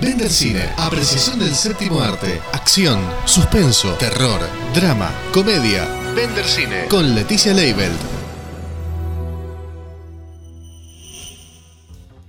Vender Cine, apreciación del séptimo arte, acción, suspenso, terror, drama, comedia. Vender Cine con Leticia Leibelt.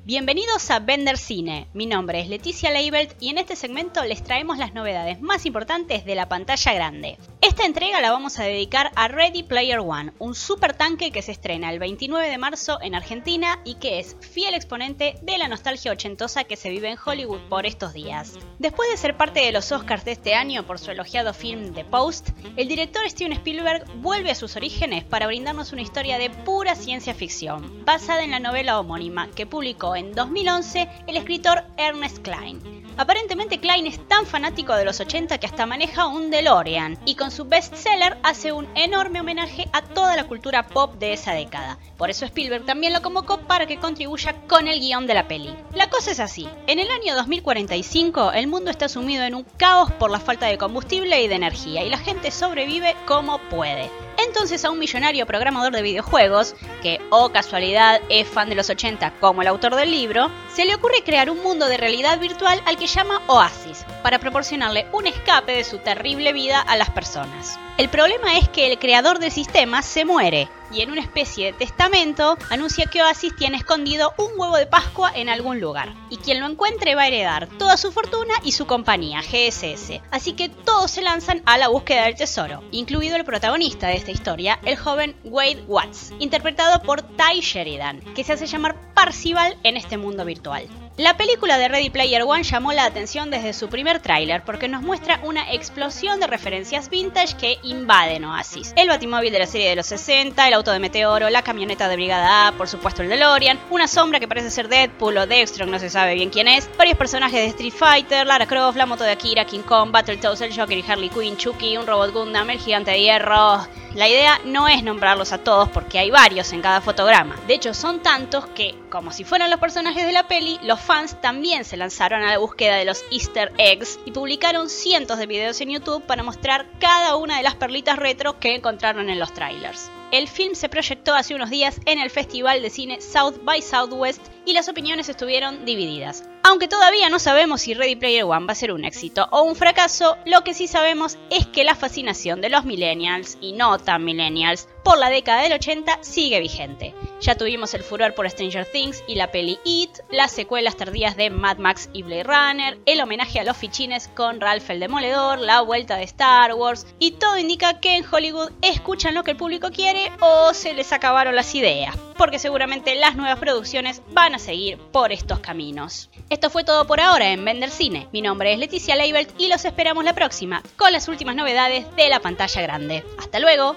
Bienvenidos a Vender Cine. Mi nombre es Leticia Leibelt y en este segmento les traemos las novedades más importantes de la pantalla grande. Esta entrega la vamos a dedicar a Ready Player One, un super tanque que se estrena el 29 de marzo en Argentina y que es fiel exponente de la nostalgia ochentosa que se vive en Hollywood por estos días. Después de ser parte de los Oscars de este año por su elogiado film The Post, el director Steven Spielberg vuelve a sus orígenes para brindarnos una historia de pura ciencia ficción, basada en la novela homónima que publicó en 2011 el escritor Ernest Klein. Aparentemente Klein es tan fanático de los 80 que hasta maneja un DeLorean y con su bestseller hace un enorme homenaje a toda la cultura pop de esa década. Por eso Spielberg también lo convocó para que contribuya con el guion de la peli. La cosa es así, en el año 2045 el mundo está sumido en un caos por la falta de combustible y de energía y la gente sobrevive como puede. Entonces a un millonario programador de videojuegos, que, oh casualidad, es fan de los 80 como el autor del libro, se le ocurre crear un mundo de realidad virtual al que llama Oasis, para proporcionarle un escape de su terrible vida a las personas. El problema es que el creador del sistema se muere y en una especie de testamento anuncia que Oasis tiene escondido un huevo de Pascua en algún lugar y quien lo encuentre va a heredar toda su fortuna y su compañía, GSS. Así que todos se lanzan a la búsqueda del tesoro, incluido el protagonista de esta historia, el joven Wade Watts, interpretado por Ty Sheridan, que se hace llamar Parcival en este mundo virtual. La película de Ready Player One llamó la atención desde su primer tráiler porque nos muestra una explosión de referencias vintage que invaden Oasis. El batimóvil de la serie de los 60, el auto de Meteoro, la camioneta de Brigada A, por supuesto el DeLorean, una sombra que parece ser Deadpool o Dextron, no se sabe bien quién es, varios personajes de Street Fighter, Lara Croft, la moto de Akira, King Kong, Battletoads, el Joker y Harley Quinn, Chucky, un robot Gundam, el gigante de hierro... La idea no es nombrarlos a todos porque hay varios en cada fotograma. De hecho, son tantos que, como si fueran los personajes de la peli, los fans también se lanzaron a la búsqueda de los easter eggs y publicaron cientos de videos en YouTube para mostrar cada una de las perlitas retro que encontraron en los trailers. El film se proyectó hace unos días en el Festival de Cine South by Southwest y las opiniones estuvieron divididas. Aunque todavía no sabemos si Ready Player One va a ser un éxito o un fracaso, lo que sí sabemos es que la fascinación de los millennials y no tan millennials por la década del 80 sigue vigente. Ya tuvimos el furor por Stranger Things y la peli It, las secuelas tardías de Mad Max y Blade Runner, el homenaje a los fichines con Ralph el Demoledor, la vuelta de Star Wars, y todo indica que en Hollywood escuchan lo que el público quiere o se les acabaron las ideas, porque seguramente las nuevas producciones van a seguir por estos caminos. Esto fue todo por ahora en Vender Cine. Mi nombre es Leticia Leibelt y los esperamos la próxima con las últimas novedades de la pantalla grande. ¡Hasta luego!